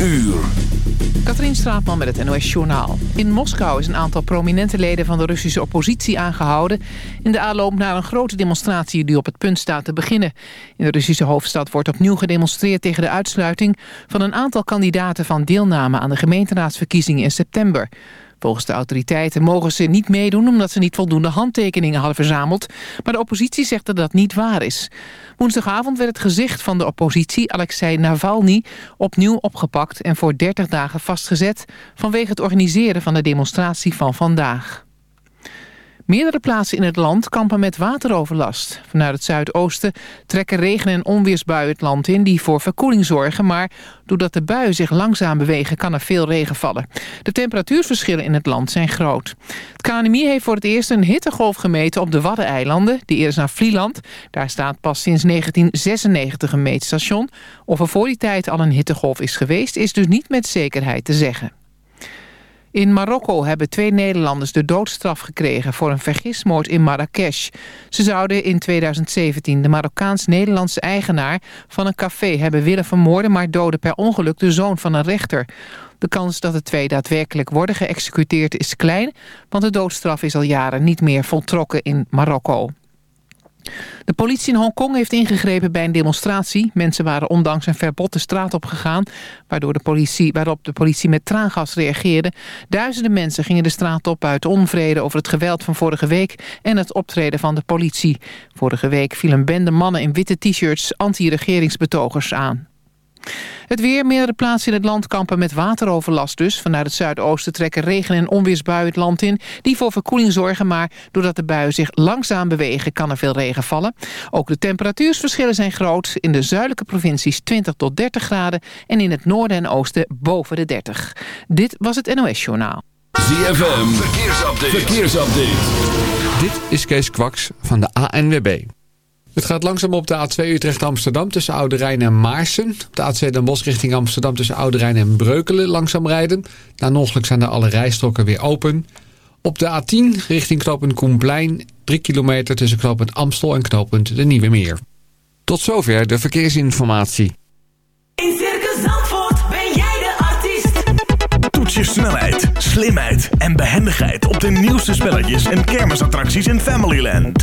uur. Katrien Straatman met het NOS Journaal. In Moskou is een aantal prominente leden van de Russische oppositie aangehouden... in de aanloop naar een grote demonstratie die op het punt staat te beginnen. In de Russische hoofdstad wordt opnieuw gedemonstreerd tegen de uitsluiting... van een aantal kandidaten van deelname aan de gemeenteraadsverkiezingen in september. Volgens de autoriteiten mogen ze niet meedoen omdat ze niet voldoende handtekeningen hadden verzameld. Maar de oppositie zegt dat dat niet waar is. Woensdagavond werd het gezicht van de oppositie, Alexei Navalny, opnieuw opgepakt en voor 30 dagen vastgezet vanwege het organiseren van de demonstratie van vandaag. Meerdere plaatsen in het land kampen met wateroverlast. Vanuit het zuidoosten trekken regen- en onweersbuien het land in... die voor verkoeling zorgen, maar doordat de buien zich langzaam bewegen... kan er veel regen vallen. De temperatuurverschillen in het land zijn groot. Het KNMI heeft voor het eerst een hittegolf gemeten op de Waddeneilanden. De eerste naar Vlieland. Daar staat pas sinds 1996 een meetstation. Of er voor die tijd al een hittegolf is geweest... is dus niet met zekerheid te zeggen. In Marokko hebben twee Nederlanders de doodstraf gekregen... voor een vergismoord in Marrakesh. Ze zouden in 2017 de Marokkaans-Nederlandse eigenaar... van een café hebben willen vermoorden... maar doden per ongeluk de zoon van een rechter. De kans dat de twee daadwerkelijk worden geëxecuteerd is klein... want de doodstraf is al jaren niet meer voltrokken in Marokko. De politie in Hongkong heeft ingegrepen bij een demonstratie. Mensen waren ondanks een verbod de straat op gegaan... Waardoor de politie, waarop de politie met traangas reageerde. Duizenden mensen gingen de straat op uit onvrede over het geweld van vorige week... en het optreden van de politie. Vorige week viel een bende mannen in witte t-shirts anti-regeringsbetogers aan. Het weer, meerdere plaatsen in het land kampen met wateroverlast dus. Vanuit het zuidoosten trekken regen- en onweersbuien het land in... die voor verkoeling zorgen, maar doordat de buien zich langzaam bewegen... kan er veel regen vallen. Ook de temperatuursverschillen zijn groot. In de zuidelijke provincies 20 tot 30 graden... en in het noorden en oosten boven de 30. Dit was het NOS Journaal. ZFM, verkeersupdate. verkeersupdate. Dit is Kees Kwaks van de ANWB. Het gaat langzaam op de A2 Utrecht-Amsterdam tussen Oude Rijn en Maarsen. Op de A2 Den Bosch richting Amsterdam tussen Oude Rijn en Breukelen langzaam rijden. Na een ongeluk zijn er alle rijstroken weer open. Op de A10 richting knooppunt Koenplein 3 kilometer tussen knooppunt Amstel en knooppunt De Nieuwe Meer. Tot zover de verkeersinformatie. In Circus Zandvoort ben jij de artiest. Toets je snelheid, slimheid en behendigheid op de nieuwste spelletjes en kermisattracties in Familyland.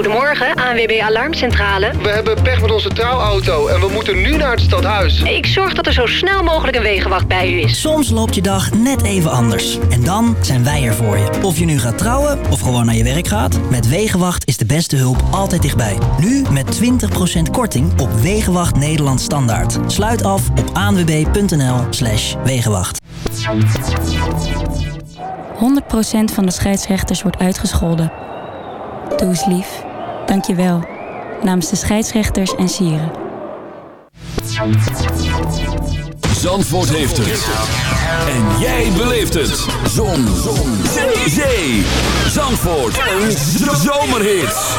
Goedemorgen, ANWB Alarmcentrale. We hebben pech met onze trouwauto en we moeten nu naar het stadhuis. Ik zorg dat er zo snel mogelijk een wegenwacht bij u is. Soms loopt je dag net even anders. En dan zijn wij er voor je. Of je nu gaat trouwen of gewoon naar je werk gaat. Met Wegenwacht is de beste hulp altijd dichtbij. Nu met 20% korting op Wegenwacht Nederland Standaard. Sluit af op anwb.nl slash Wegenwacht. 100% van de scheidsrechters wordt uitgescholden. Doe eens lief. Dank je wel. Namens de scheidsrechters en sieren. Zandvoort heeft het. En jij beleeft het. Zon. Zon. Zee. Zandvoort. Een zomerhit.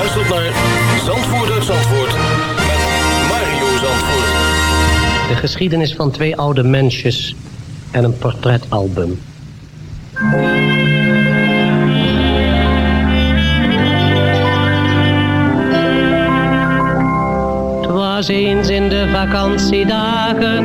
Luistert naar Zandvoort uit Zandvoort met Mario Zandvoort. De geschiedenis van twee oude mensjes en een portretalbum. Het was eens in de vakantiedagen,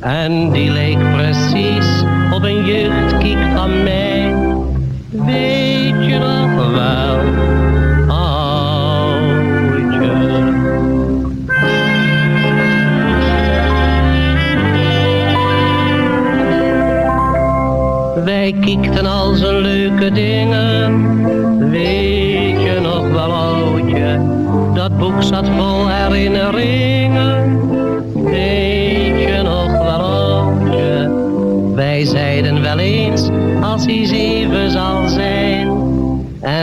en die leek precies op een jeugdkiek van mij. Weet je nog wel, oudje? Wij kiekten al zijn leuke dingen, weet je nog wel oudje? Dat boek zat vol herinneringen,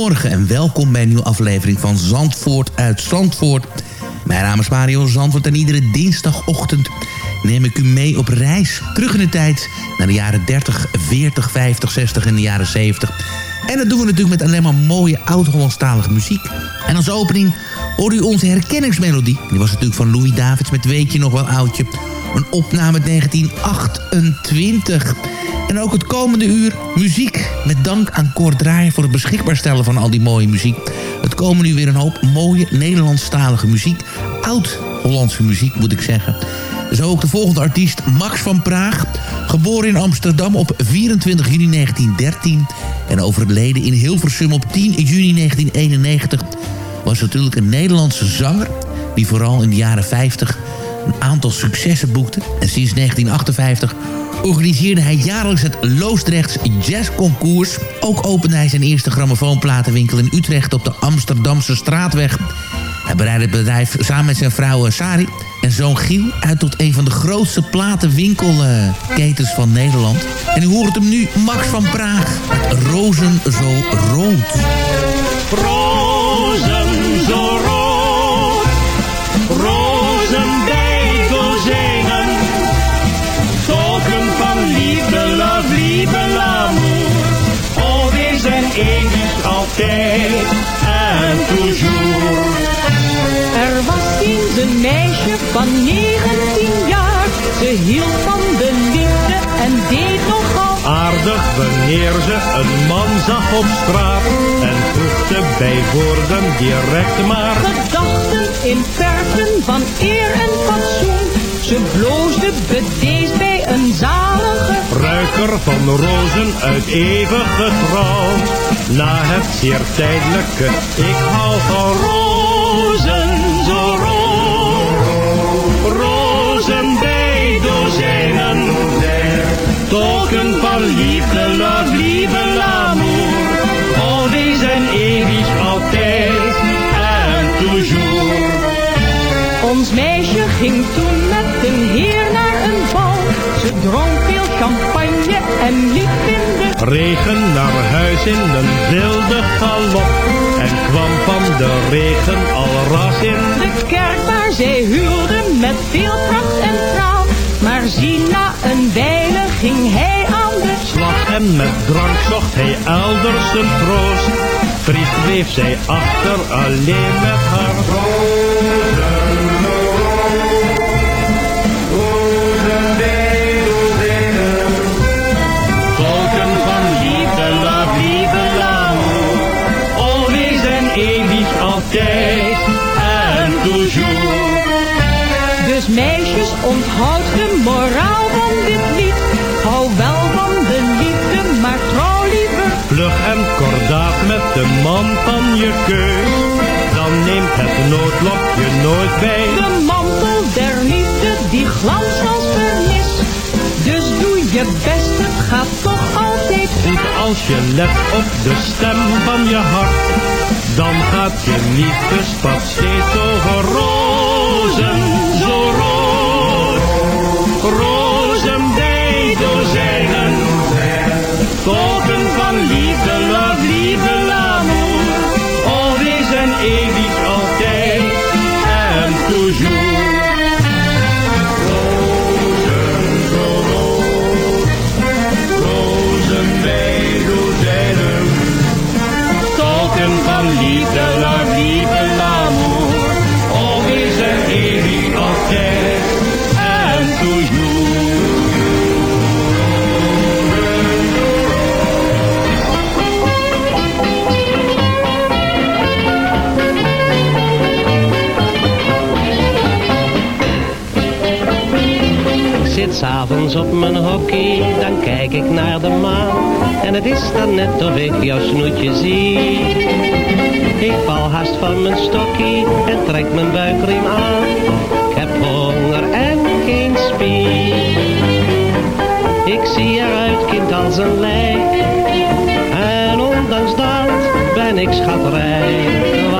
goedemorgen en welkom bij een nieuwe aflevering van Zandvoort uit Zandvoort. Mijn naam is Mario Zandvoort en iedere dinsdagochtend neem ik u mee op reis. Terug in de tijd naar de jaren 30, 40, 50, 60 en de jaren 70. En dat doen we natuurlijk met alleen maar mooie oud-Hollandstalige muziek. En als opening hoorde u onze herkenningsmelodie. Die was natuurlijk van Louis Davids met Weet je nog wel oudje. Een opname uit 1928. En ook het komende uur muziek. Met dank aan Cor voor het beschikbaar stellen van al die mooie muziek. Het komende uur weer een hoop mooie Nederlandstalige muziek. Oud-Hollandse muziek moet ik zeggen. Zo ook de volgende artiest Max van Praag. Geboren in Amsterdam op 24 juni 1913. En overleden in Hilversum op 10 juni 1991. Was natuurlijk een Nederlandse zanger. Die vooral in de jaren 50 een aantal successen boekte. En sinds 1958 organiseerde hij jaarlijks het Loosdrechts Jazzconcours. Ook opende hij zijn eerste grammofoonplatenwinkel in Utrecht op de Amsterdamse Straatweg. Hij breidde het bedrijf samen met zijn vrouw eh, Sari en zoon Giel uit tot een van de grootste platenwinkelketens van Nederland. En u hoort hem nu, Max van Praag, Rozen zo rood. Altijd en toujours. Er was eens een meisje van 19 jaar. Ze hield van de liefde en deed nogal Aardig wanneer ze een man zag op straat en voegde bij woorden direct maar. gedachten in perken van eer en fatsoen. Ze bloosde bedeesd bij een zalige Ruiker van rozen uit eeuwige trouw. Na het zeer tijdelijke, ik hou van rozen zo rood. Rozen bij dozijnen. Tolken van liefde, love, liefde, in een wilde galop. En kwam van de regen al ras in. de kerk waar zij huwde met veel pracht en praal. Maar zie na een wijle ging hij aan de slag. En met drank zocht hij elders zijn troost. Triest bleef zij achter alleen met haar Tolken onthoud de moraal van dit lied. Hou wel van de liefde, maar trouw liever. Vlug en kordaat met de man van je keus. Dan neemt het noodlot je nooit bij. De mantel der liefde, die glans als vernis. Dus doe je best, het gaat toch altijd Goed als je let op de stem van je hart. Dan gaat je liefdespad steeds over rozen, liefde, l'amour. Oh, we zijn eeuwig altijd en toujours. Rozen zo rood. Rozen bij dozijnen. Tolken van liefde, love, s'avonds op mijn hockey, dan kijk ik naar de maan. En het is dan net of ik jouw snoetje zie. Ik val haast van mijn stokkie en trek mijn buikriem aan. Ik heb honger en geen spier. Ik zie eruit, kind, als een lijk. En ondanks dat ben ik schatrijk.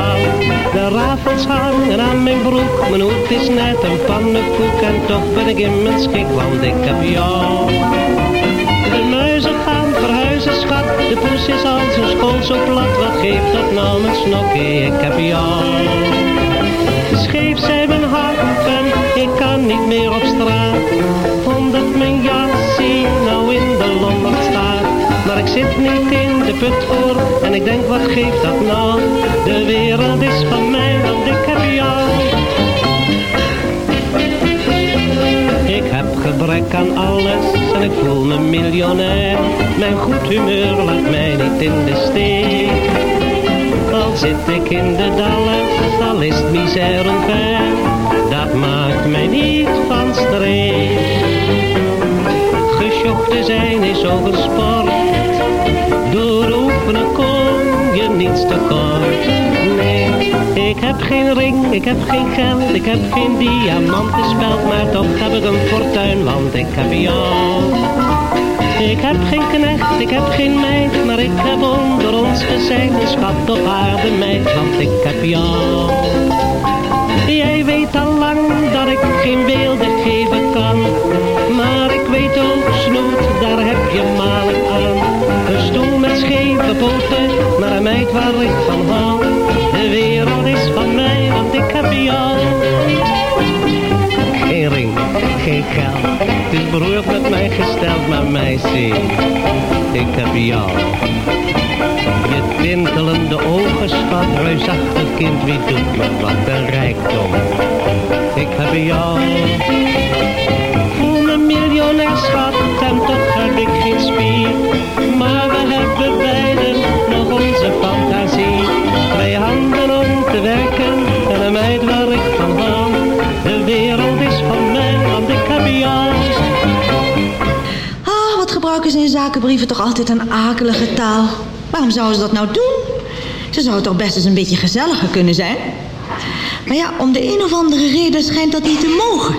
De rafels hangen aan mijn broek. Mijn hoed is net een pannenkoek. En toch ben ik in mijn schik, want ik heb jou. De muizen gaan verhuizen, schat. De poes is al zijn school zo plat. Wat geeft dat nou mijn snokkie? Ik heb jou. Scheef zijn mijn hakken, ik kan niet meer op straat. Omdat mijn jasje nou in de lombard staat. Maar ik zit niet in de put voor en ik denk wat geeft dat nou? De wereld is van mij, want ik heb jou. Ik heb gebrek aan alles en ik voel me miljonair. Mijn goed humeur laat mij niet in de steek. Al zit ik in de dalles, al is het misère ver. Dat maakt mij niet van streek. Gesjocht te zijn is ook een sport. Door oefenen kom je niets te kort. Nee, ik heb geen ring, ik heb geen geld, ik heb geen diamantenspeld, maar toch heb ik een fortuin, want ik heb jou. Ik heb geen knecht, ik heb geen meid, maar ik heb onder ons gezin een schat op aarde meid, want ik heb jou. Het is beroerd met mij gesteld, maar meisje, ik heb jou. Je tintelende ogen, schat, reusachtig kind, wie doet me wat een rijkdom. Ik heb jou. Voel me miljonair, schat, en toch heb ik geen spier. Maar we hebben beiden nog onze fantasie. Twee handen om te werken en een meid in zakenbrieven toch altijd een akelige taal. Waarom zouden ze dat nou doen? Ze zouden toch best eens een beetje gezelliger kunnen zijn? Maar ja, om de een of andere reden schijnt dat niet te mogen.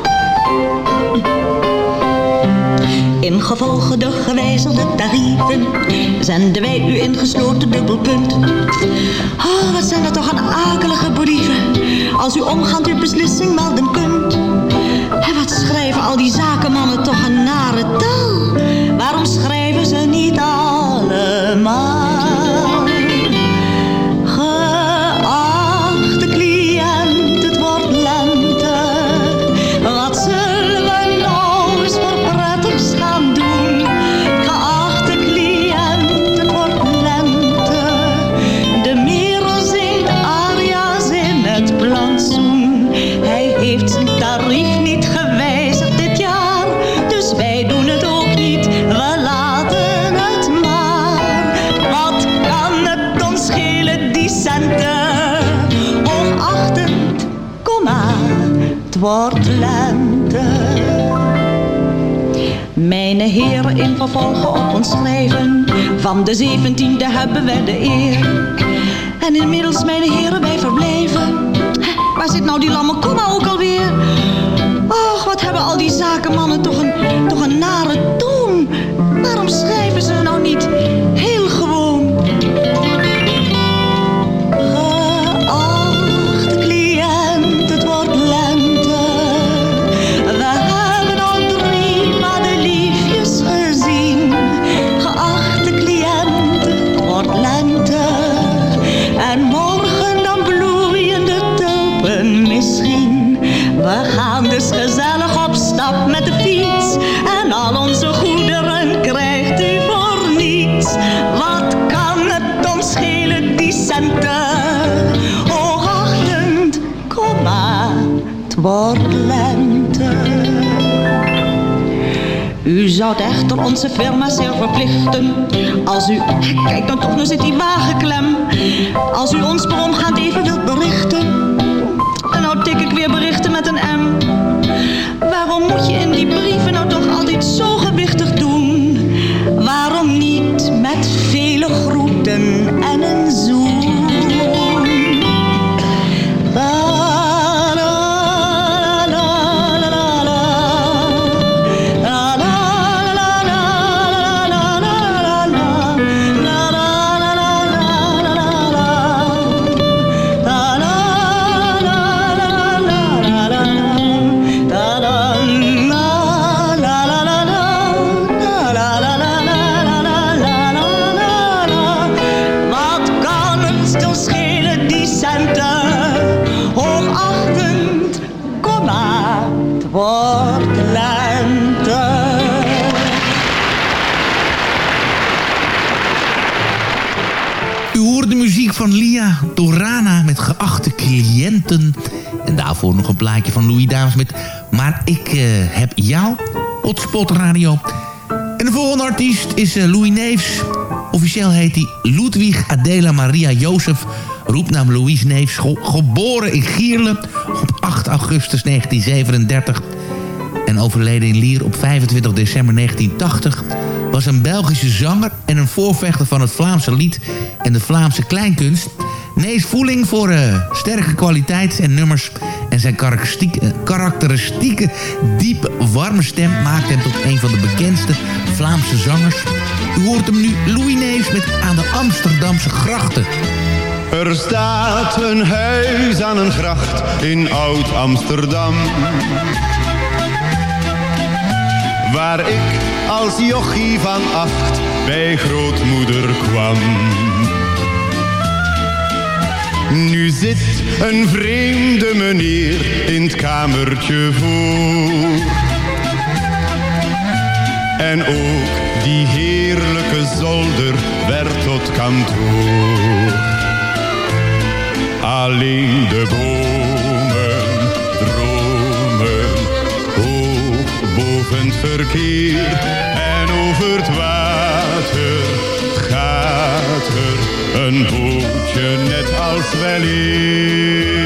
Ingevolge de gewijzigde tarieven zenden wij u ingesloten dubbelpunt. Oh, wat zijn dat toch een akelige brieven. Als u omgaand uw beslissing melden kunt. Wat schrijven al die zakenmannen toch een nare taal. Waarom schrijven allemaal? Geachte cliënt, het wordt lente. Wat zullen we nou eens voor prettigs gaan doen? Geachte cliënt, het wordt lente. De merel zingt aria's in het plantsoen. Hij heeft zijn wordt lente. Mijn heren in vervolgen op ons schrijven. Van de zeventiende hebben wij de eer. En inmiddels, mijn heren, wij verblijven. Hè, Waar zit nou die lamme komma ook alweer? Och, wat hebben al die zakenmannen toch een, toch een nare toon. Waarom schrijven ze nou niet heel wordt lente. U zou echter onze firma zeer verplichten. Als u, kijk dan toch, nu zit die wagen klem. Als u ons per omgaand even wilt berichten En nou tik ik weer berichten met een M. Waarom moet je in die brieven En de volgende artiest is eh, Louis Neefs. Officieel heet hij Ludwig Adela Maria Jozef, roepnaam Louis Neefs. ge- geboren in Gierle op 8 augustus 1937 en overleden in Lier op 25 december 1980... was een Belgische zanger en een voorvechter van het Vlaamse lied en de Vlaamse kleinkunst. Nees Voeling voor eh, sterke kwaliteit en nummers... en zijn karakteristieke, diepe, warme stem... maakt hem tot een van de bekendste Vlaamse zangers. U hoort hem nu, Louis Nees, met Aan de Amsterdamse grachten. Er staat een huis aan een gracht in Oud-Amsterdam. Waar ik als jochie van acht bij grootmoeder kwam. Nu zit een vreemde meneer in het kamertje voor. En ook die heerlijke zolder werd tot kantoor. Alleen de bomen dromen hoog boven het verkeer. En over het water er een bootje net als weleer.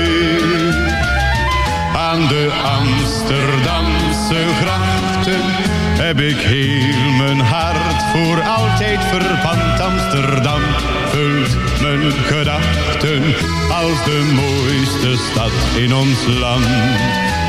Aan de Amsterdamse grachten heb ik heel mijn hart voor altijd verpand. Amsterdam vult mijn gedachten als de mooiste stad in ons land.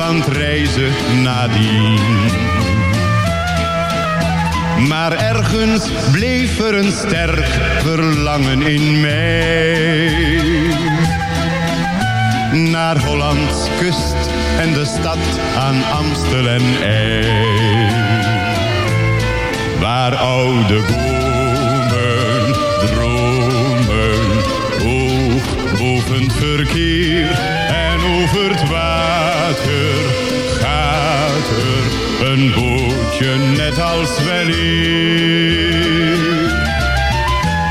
van het reizen nadien. Maar ergens bleef er een sterk verlangen in mij. Naar Hollands kust en de stad aan Amstel en. Waar oude bomen dromen, hoog boven verkeer. Over het water gaat er een bootje net als weleer.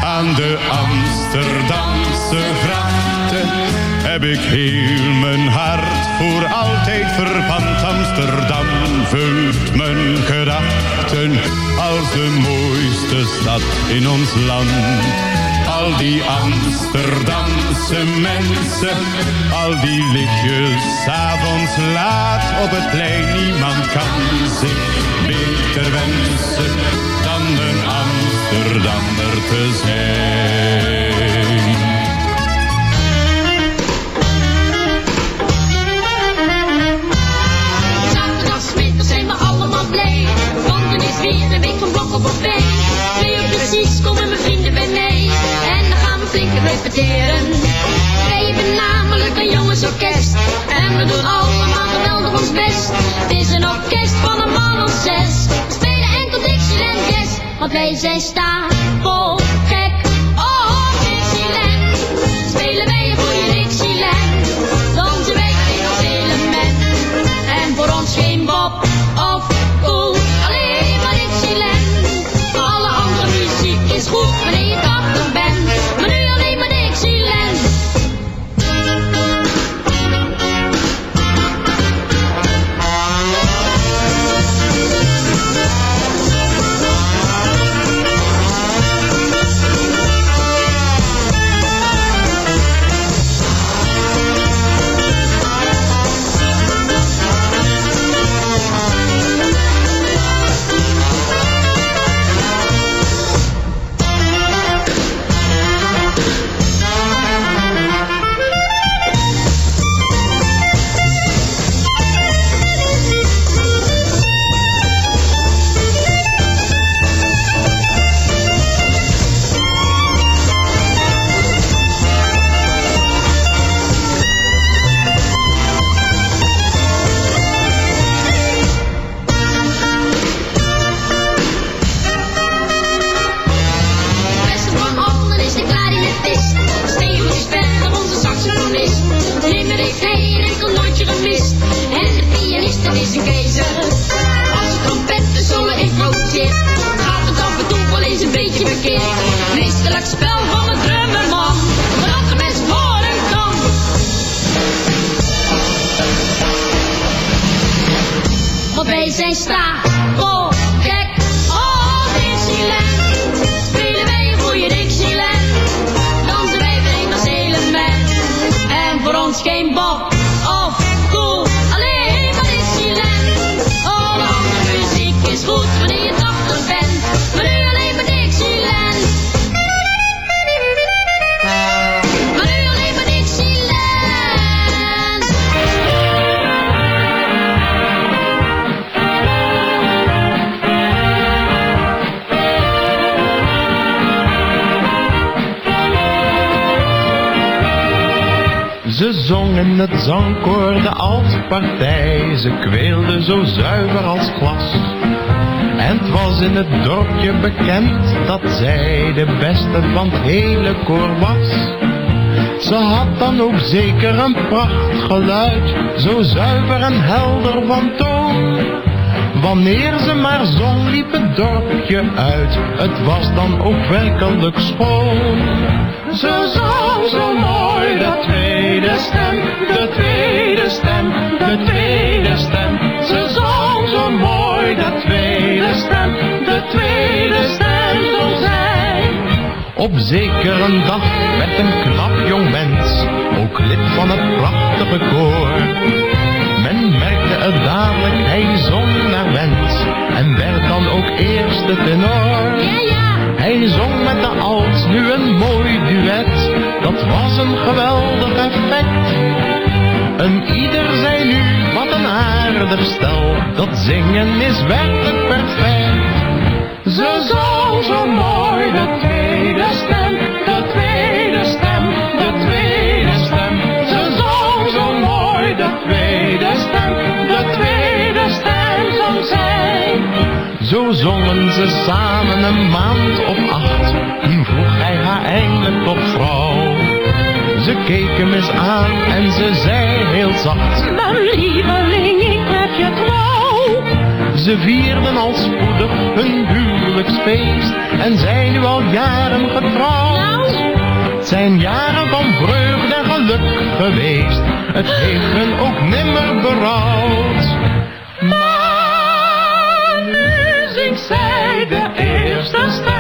Aan de Amsterdamse grachten heb ik heel mijn hart voor altijd verpand. Amsterdam vult mijn gedachten als de mooiste stad in ons land. Al die Amsterdamse mensen, al die lichtjes s'avonds laat op het plein. Niemand kan zich beter wensen dan een Amsterdammer te zijn. Zaterdagmiddag zijn we allemaal blij. Want is weer een week van blokken voorbij. Twee Wij hebben namelijk een jongensorkest. En we doen allemaal geweldig ons best. Het is een orkest van een man of zes. We spelen enkel Dixieland Jazz. Want wij zijn stapel gek. Oh, Dixieland. Spelen wij voor je Dixieland. Zongen het zangkoor de altpartij, ze kweelden zo zuiver als glas. En het was in het dorpje bekend dat zij de beste van het hele koor was. Ze had dan ook zeker een prachtgeluid, zo zuiver en helder van toon. Wanneer ze maar zong liep het dorpje uit, het was dan ook werkelijk schoon. Ze zong zo mooi de tweede stem, de tweede stem, de tweede stem. Ze zong zo mooi de tweede stem, de tweede stem zong zij. Op zekere een dag werd een knap jong mens, ook lid van het prachtige koor. Men merkte het dadelijk, hij zong naar wens en werd dan ook eerste tenor. Hij zong met de alt nu een mooi duet, dat was een geweldig effect. En ieder zei nu, wat een aardig stel, dat zingen is werkelijk perfect. Ze zong zo mooi de tweede Zo zongen ze samen een maand of acht, toen vroeg hij haar eindelijk tot vrouw. Ze hem eens aan en ze zei heel zacht, Maar lieveling, ik heb je trouw. ze vierden al spoedig hun huwelijksfeest en zijn nu al jaren getrouwd. Het zijn jaren van vreugde en geluk geweest, het heeft hun ook nimmer berouwd. De eerste stem,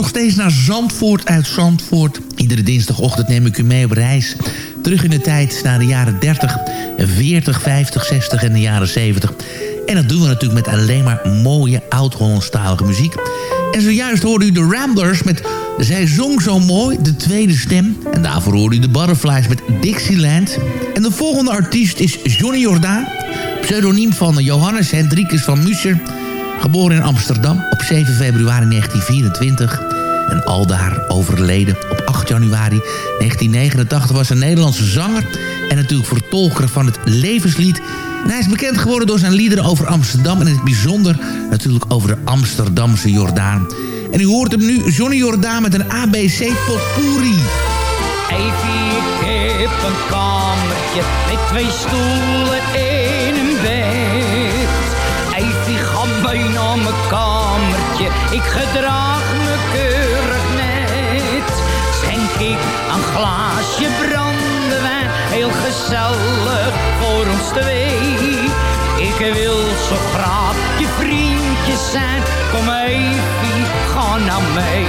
nog steeds naar Zandvoort uit Zandvoort. Iedere dinsdagochtend neem ik u mee op reis. Terug in de tijd naar de jaren 30, 40, 50, 60 en de jaren 70. En dat doen we natuurlijk met alleen maar mooie oud-Hollandstalige muziek. En zojuist hoorde u de Ramblers met Zij zong zo mooi, de tweede stem. En daarvoor hoorde u de Butterflies met Dixieland. En de volgende artiest is Johnny Jordaan. Pseudoniem van Johannes Hendrikus van Musser. Geboren in Amsterdam op 7 februari 1924. En aldaar overleden op 8 januari 1989 was een Nederlandse zanger... en natuurlijk vertolker van het levenslied. En hij is bekend geworden door zijn liederen over Amsterdam... en in het bijzonder natuurlijk over de Amsterdamse Jordaan. En u hoort hem nu, Johnny Jordaan met een ABC potpourri. Evie, ik heb een kamertje met twee stoelen en een bed. Evie, ga naar mijn kamertje, ik gedraag voor ons twee. Ik wil zo graag je vriendje zijn, kom Evie, ga nou mee.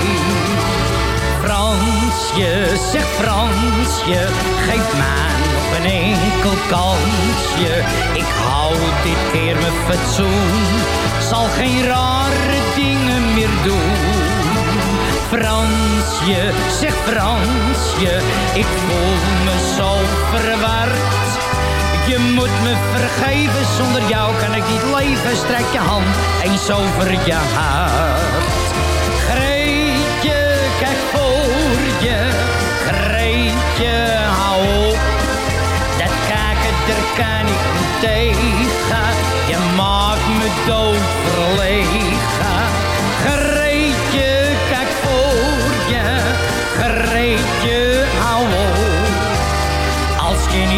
Fransje, zeg Fransje, geef mij nog een enkel kansje. Ik hou dit keer mijn fatsoen, zal geen rare dingen meer doen. Fransje, zeg Fransje, ik voel me zo verward. Je moet me vergeven, zonder jou kan ik niet leven. Strek je hand eens over je hart. Greetje, kijk voor je. Greetje, hou op. Dat kijken, daar kan ik niet tegen. Je maakt me dood verlegen.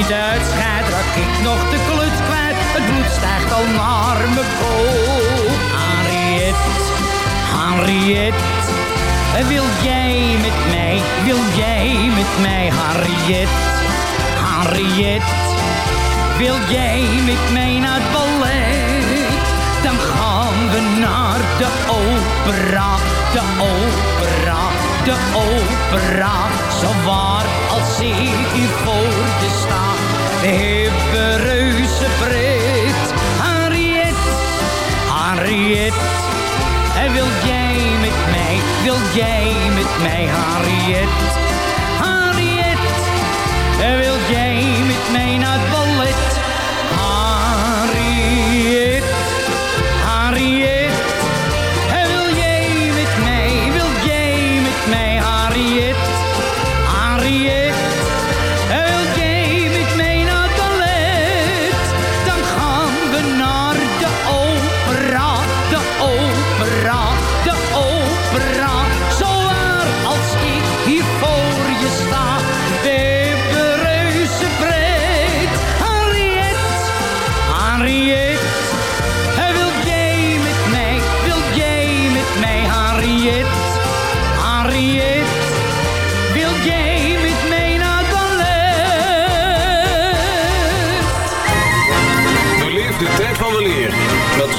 Niet uitscheidt, raak ik nog de kluts kwijt. Het bloed stijgt al naar mijn kop. Henriette, Henriette, wil jij met mij, wil jij met mij, Henriette, Henriette. Wil jij met mij naar het ballet? Dan gaan we naar de opera, de opera, de opera. Zo waar als ik hier voor je sta de hippe reuzenpret. Harriet, Harriet. en wil jij met mij, wil jij met mij, Harriet?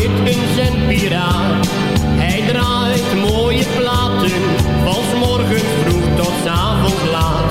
zit een zendpiraat. Hij draait mooie platen, van 's morgens vroeg tot 's avonds laat.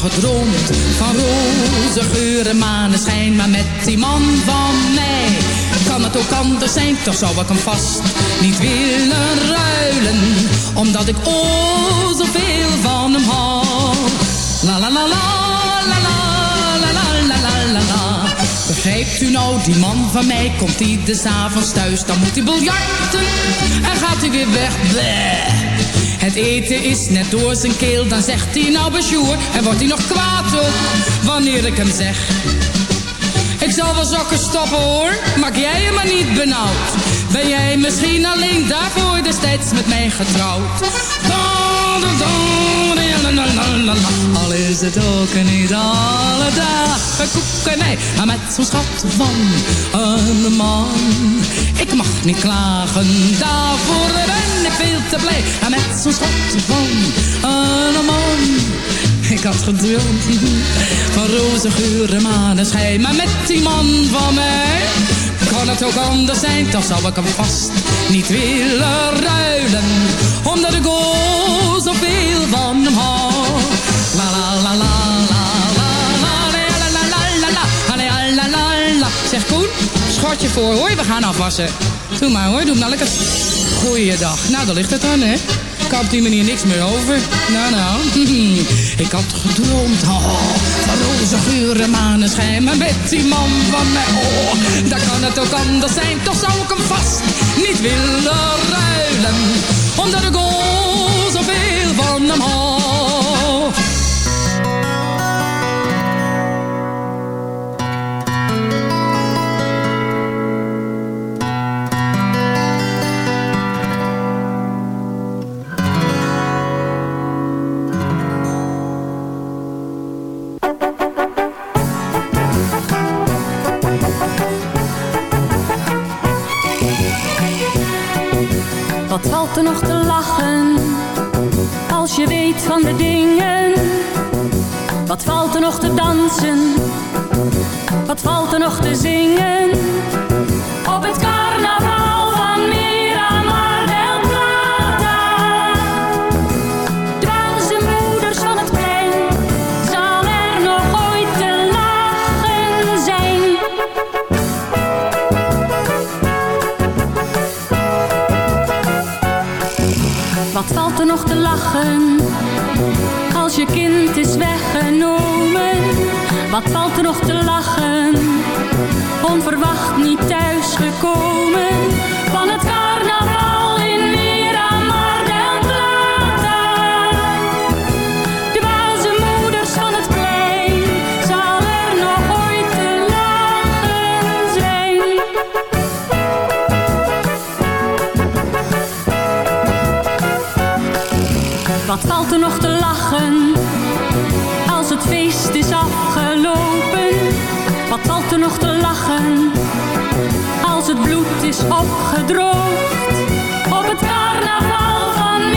gedroomd van roze geuren, maneschijn. Maar met die man van mij kan het ook anders zijn. Toch zou ik hem vast niet willen ruilen, omdat ik zo zoveel van hem hou. La la la la, la la la la la la la. Begrijpt u nou, die man van mij komt hij des avonds thuis. Dan moet hij biljarten en gaat hij weer weg. Het eten is net door zijn keel, dan zegt hij nou besjoer en wordt hij nog kwaad ook wanneer ik hem zeg. Ik zal wel sokken stoppen hoor, maak jij je maar niet benauwd. Ben jij misschien alleen daarvoor destijds met mij getrouwd? Al is het ook niet alle dagen koekenij, maar met zo'n schat van een man. Ik mag niet klagen, daarvoor ben ik veel te blij. Met zo'n schat van een man. Ik had geduld van roze geuren, maneschijn. Maar met die man van mij kan het ook anders zijn. Toch zou ik hem vast niet willen ruilen. Omdat ik ook zoveel van hem hou. La la la la. la la la la la la la Zeg Koen, schortje voor hoor, we gaan afwassen. Doe maar hoor, doe maar lekker. Goeiedag. Nou, daar ligt het dan hè. Kapt die manier niks meer over. Nou, nou. Ik had gedroomd van roze geuren, maneschijn. Maar met die man van mij, oh, daar kan het ook anders zijn. Toch zou ik hem vast niet willen ruilen. Omdat ik oh, zoveel van hem hou. Wat valt er nog te lachen als je weet van de dingen? Wat valt er nog te dansen? Wat valt er nog te zingen? Op het carnaval Wat valt er nog te lachen als je kind is weggenomen? Wat valt er nog te lachen, onverwacht niet thuisgekomen? Van het carnaval Wat valt er nog te lachen als het feest is afgelopen? Wat valt er nog te lachen als het bloed is opgedroogd? Op het carnaval van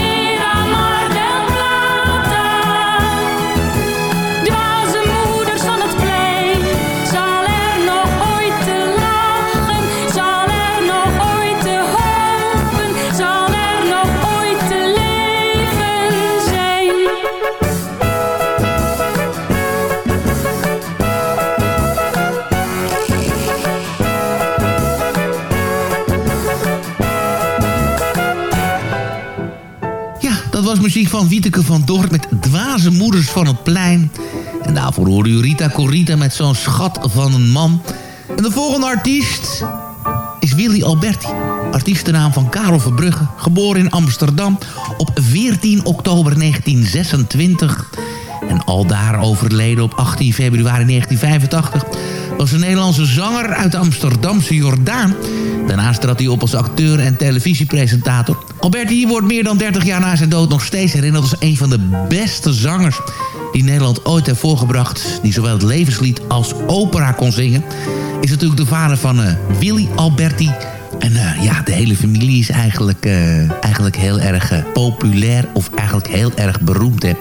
was muziek van Wieteke van Dort met Dwaze Moeders van het Plein. En daarvoor hoorde u Rita Corrita met zo'n schat van een man. En de volgende artiest is Willy Alberti. Artiestennaam van Karel Verbrugge, geboren in Amsterdam op 14 oktober 1926. En aldaar overleden op 18 februari 1985 was een Nederlandse zanger uit de Amsterdamse Jordaan. Daarnaast trad hij op als acteur en televisiepresentator. Alberti wordt meer dan 30 jaar na zijn dood nog steeds herinnerd als een van de beste zangers die Nederland ooit heeft voorgebracht. Die zowel het levenslied als opera kon zingen. Is natuurlijk de vader van eh, Willy Alberti. En eh, ja, de hele familie is eigenlijk, eh, eigenlijk heel erg populair of eigenlijk heel erg beroemd. Hè.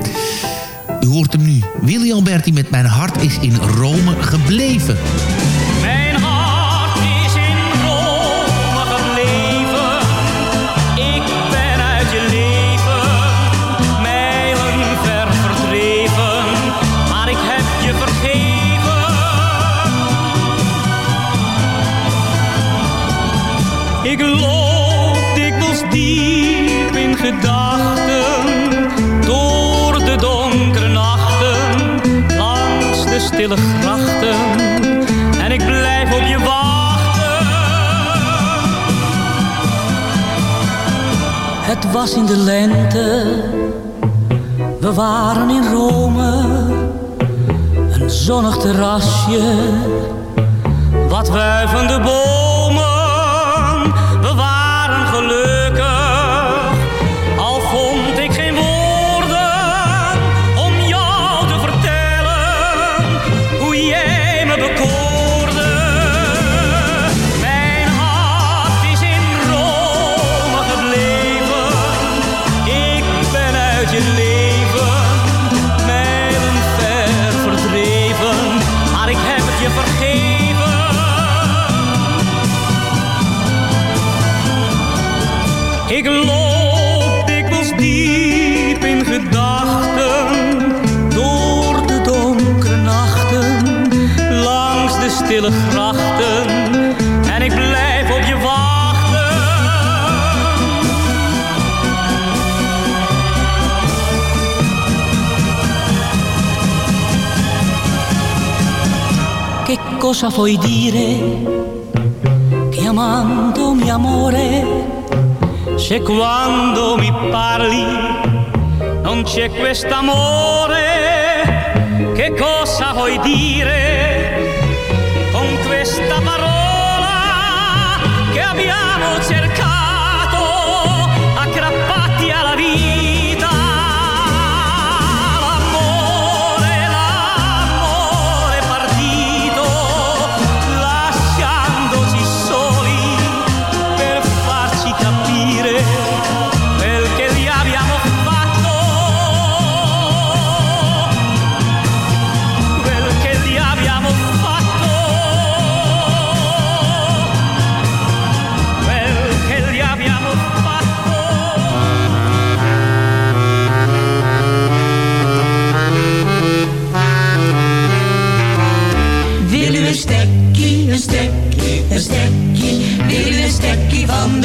U hoort hem nu. Willy Alberti met Mijn hart is in Rome gebleven. Was in de lente, we waren in Rome, een zonnig terrasje, wat wuivende bomen, stille grachten en ik blijf op je wachten. Che cosa vuoi dire chiamandomi amore? Se quando mi parli non c'è quest'amore, che cosa vuoi dire questa parola che abbiamo cercato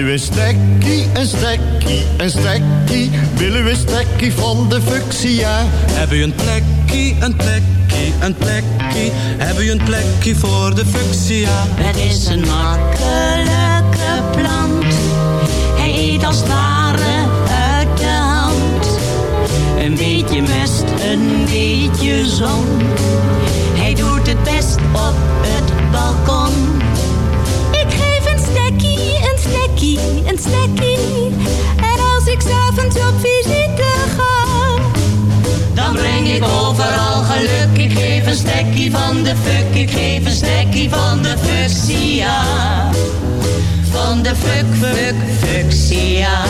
Wil u een stekkie, een stekkie, een stekkie? Wil u een stekkie van de fuchsia? Heb u een plekje, een plekje, een plekje? Heb u een plekje voor de fuchsia? Het is een makkelijke plant. Hij eet als ware uit de hand. Een beetje mest, een beetje zon. Hij doet het best op het balkon. En als ik s'avonds op visite ga, Dan breng ik overal geluk. Ik geef een stekkie van de fuck. Ik geef een stekkie van de fuchsia. Van de fuck, fuck, fuchsia.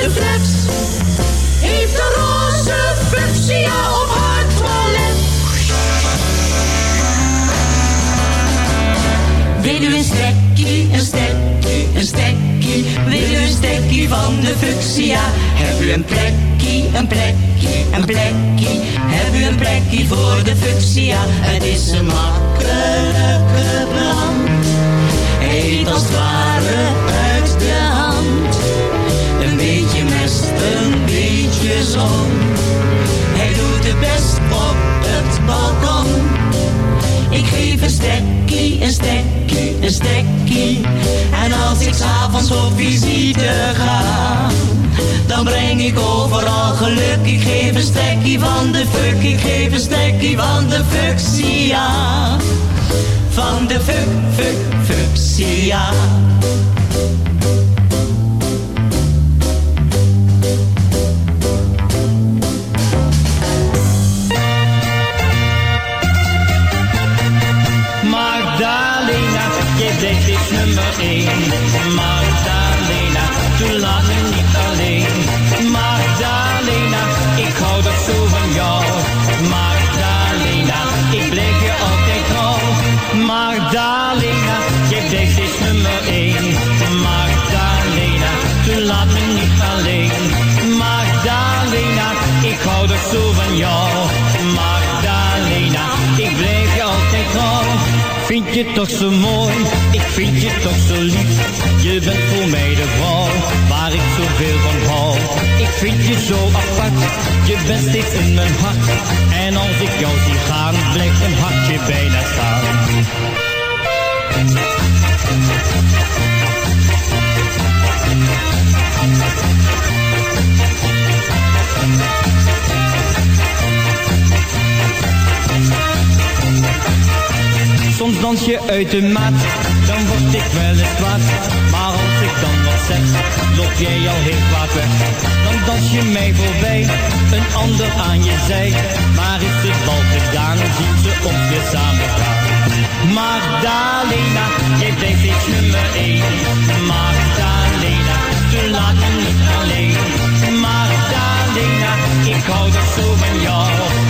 De flat heeft een roze fuchsia op haar toilet. Wil u een stekkie, een stekkie, een stekkie? Wil u een stekkie van de fuchsia. Heb u een plekje, een plekje, een plekje. Heb u een plekje voor de fuchsia. Het is een makkelijke brand. Heet als ware Hij doet het best op het balkon. Ik geef een stekkie, een stekkie, een stekkie. En als ik s'avonds op visite ga, dan breng ik overal geluk. Ik geef een stekkie van de fuck, ik geef een stekkie van de fuchsia. Van de fuck, fuck, fuchsia. Één. Magdalena, toen laat me niet alleen. Magdalena, ik hou toch zo van jou. Magdalena, ik blijf je altijd trouw. Magdalena, je bent is nummer één. Magdalena, toen laat me niet alleen. Magdalena, ik hou toch zo van jou. Magdalena, ik blijf je altijd trouw. Vind je toch zo mooi, vind je toch zo lief. Je bent voor mij de vrouw, waar ik zoveel van hou. Ik vind je zo apart, je bent steeds in mijn hart. En als ik jou zie gaan, blijft mijn hartje bijna staan. Soms dans je uit de maat, dan word ik wel eens kwaad. Maar als ik dan wat zeg, loop jij al heel kwaad weg. Dan dans je mij voorbij, een ander aan je zij. Maar is het bal gedaan, zien ze ons weer samen gaan. Magdalena, jij blijft steeds nummer één. Magdalena, je laat me niet alleen. Magdalena, ik hou toch zo van jou.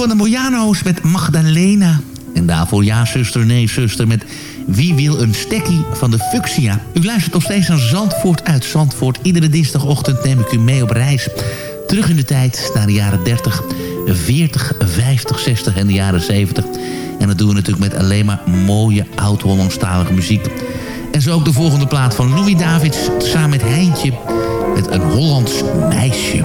Van de Mojano's met Magdalena. En daarvoor ja, zuster, nee, zuster met Wie wil een stekkie van de Fuchsia. U luistert nog steeds naar Zandvoort uit Zandvoort. Iedere dinsdagochtend neem ik u mee op reis. Terug in de tijd naar de jaren 30, 40, 50, 60 en de jaren 70. En dat doen we natuurlijk met alleen maar mooie oud-Hollandstalige muziek. En zo ook de volgende plaat van Louis Davids samen met Heintje. Met een Hollands meisje.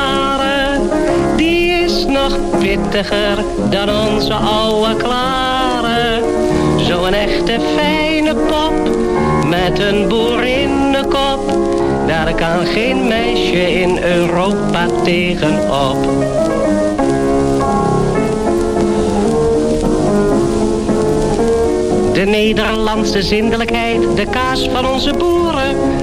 dan onze oude klare. Zo'n echte fijne pop, met een boerinnenkop, daar kan geen meisje in Europa tegenop. De Nederlandse zindelijkheid, de kaas van onze boeren.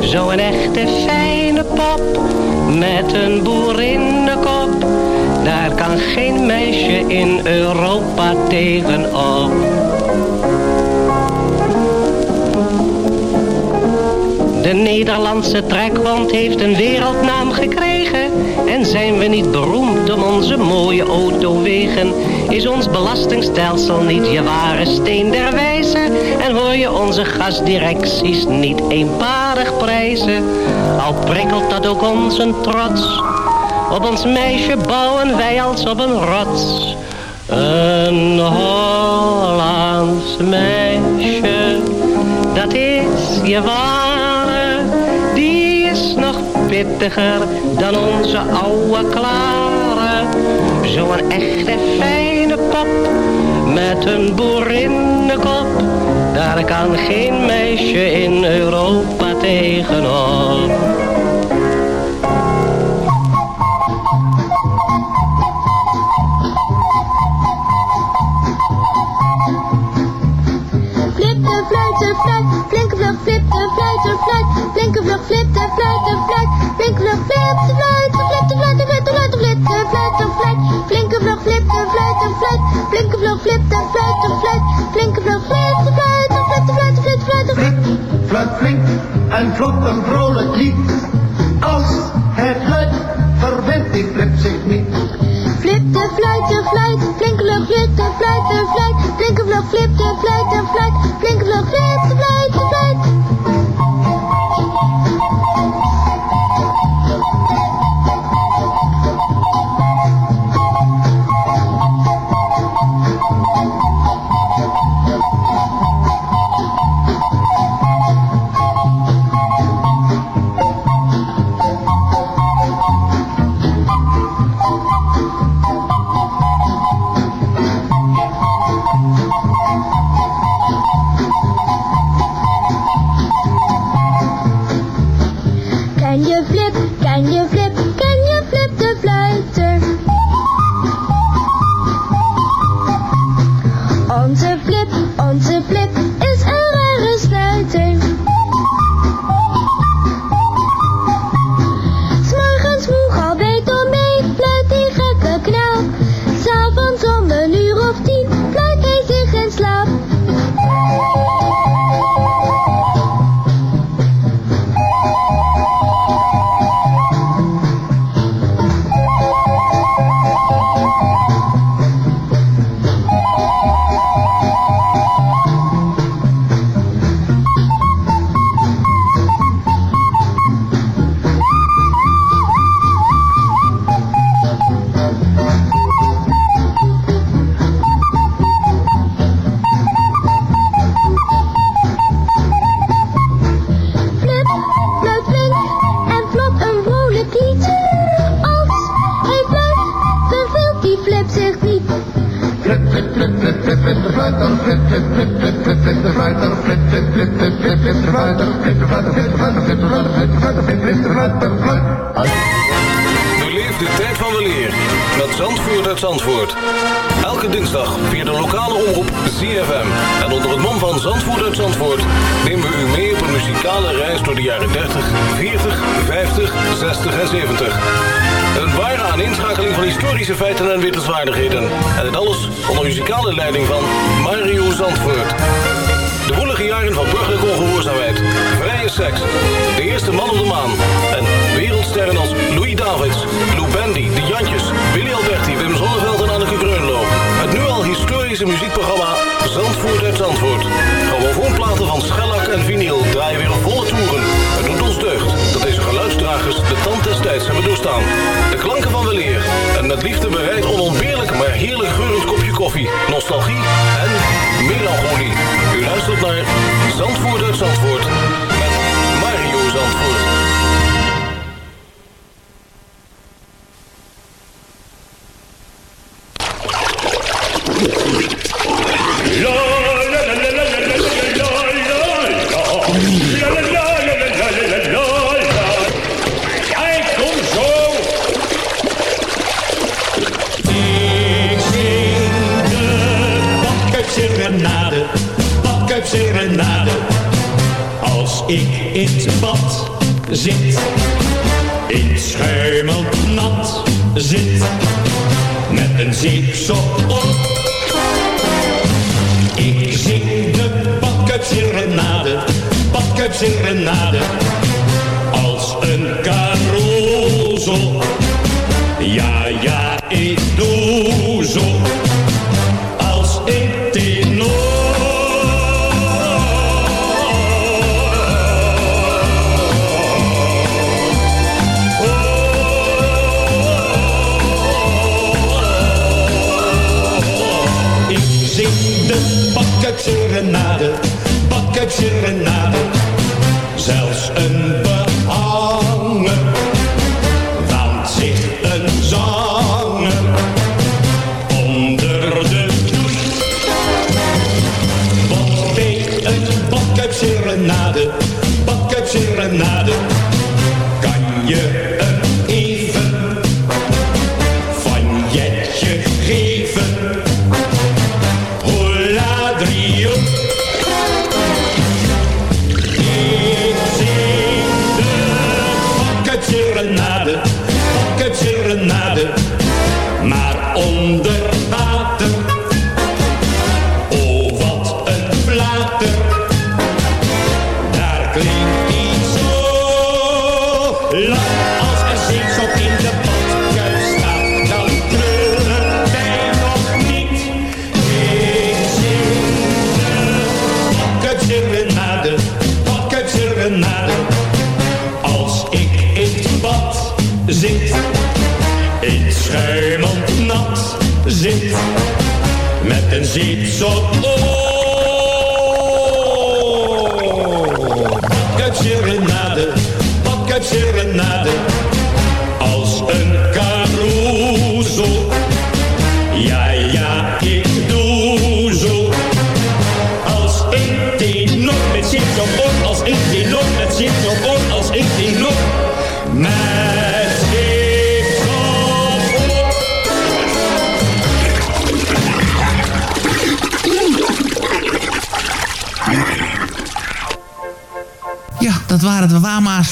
Zo'n echte fijne pop met een boerinnenkop. Daar kan geen meisje in Europa tegenop. De Nederlandse trekhond heeft een wereldnaam gekregen. En zijn we niet beroemd om onze mooie autowegen? Is ons belastingstelsel niet je ware steen der wijze? En hoor je onze gasdirecties niet eenparig prijzen? Al prikkelt dat ook ons trots. Op ons meisje bouwen wij als op een rots. Een Hollands meisje, dat is je ware, dan onze oude klare. Zo'n echte fijne pop, met een boerinnenkop, daar kan geen meisje in Europa tegenop. Fluit, flinke vlug, flip de fluit, de fluit, flinke vlug, flip de fluit, de fluit, de flip de fluit, de flip de fluit, de fluit, flinke vlug, flip de fluit, de fluit, flinke vlug, flip de fluit, de fluit, flinke vlug, flip de fluit, de fluit, de flip de fluit, de flip. Fluit flink en vlot een vrolijk lied. Als het luidt, verwint die flip zich niet. Flip de fluit, de fluit, flinke vlug, flip de fluit, de fluit, flinke vlug, flip U children nodded.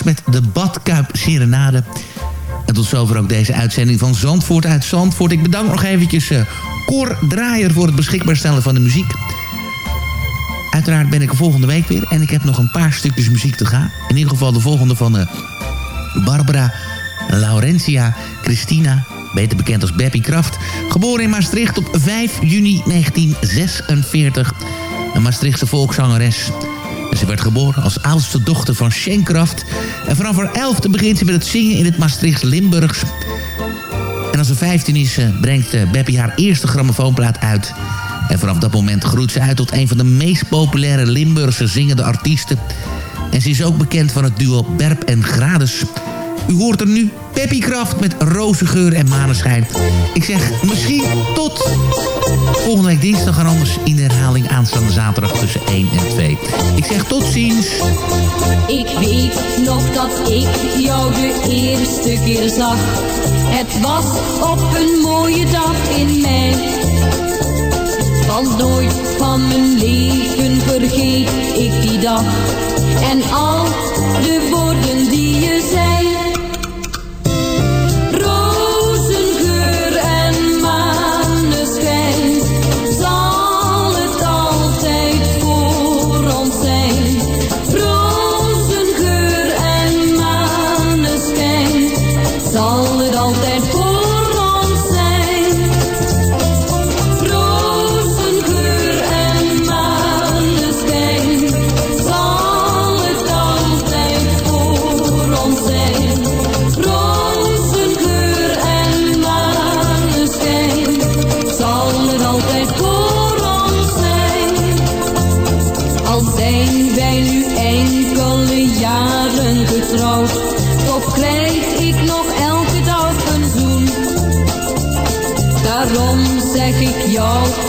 Met de Badkuip Serenade. En tot zover ook deze uitzending van Zandvoort uit Zandvoort. Ik bedank nog eventjes uh, Cor Draaier voor het beschikbaar stellen van de muziek. Uiteraard ben ik er volgende week weer. En ik heb nog een paar stukjes muziek te gaan. In ieder geval de volgende van uh, Barbara Laurentia Christina. Beter bekend als Beppie Kraft. Geboren in Maastricht op 5 juni 1946. Een Maastrichtse volkszangeres. Ze werd geboren als oudste dochter van Schenkraft. En vanaf haar elfde begint ze met het zingen in het Maastrichts Limburgs. En als ze 15 is, uh, brengt uh, Beppie haar eerste grammofoonplaat uit. En vanaf dat moment groeit ze uit tot een van de meest populaire Limburgse zingende artiesten. En ze is ook bekend van het duo Berp en Grades. U hoort er nu Peppy Kraft met rozengeur en maneschijn. Ik zeg misschien tot volgende week dinsdag en anders in herhaling aanstaande zaterdag tussen 1 en 2. Ik zeg tot ziens. Ik weet nog dat ik jou de eerste keer zag. Het was op een mooie dag in mei. Want nooit van mijn leven vergeet ik die dag. En al de woorden die je zei.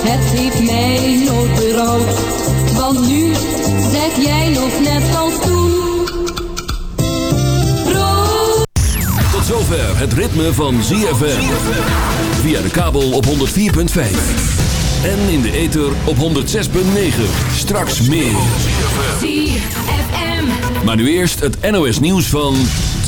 Het heeft mij nooit berouwd. Want nu zeg jij nog net als toen. Tot zover het ritme van ZFM. Via de kabel op 104.5. En in de ether op 106.9. Straks meer. ZFM. Maar nu eerst het NOS nieuws van...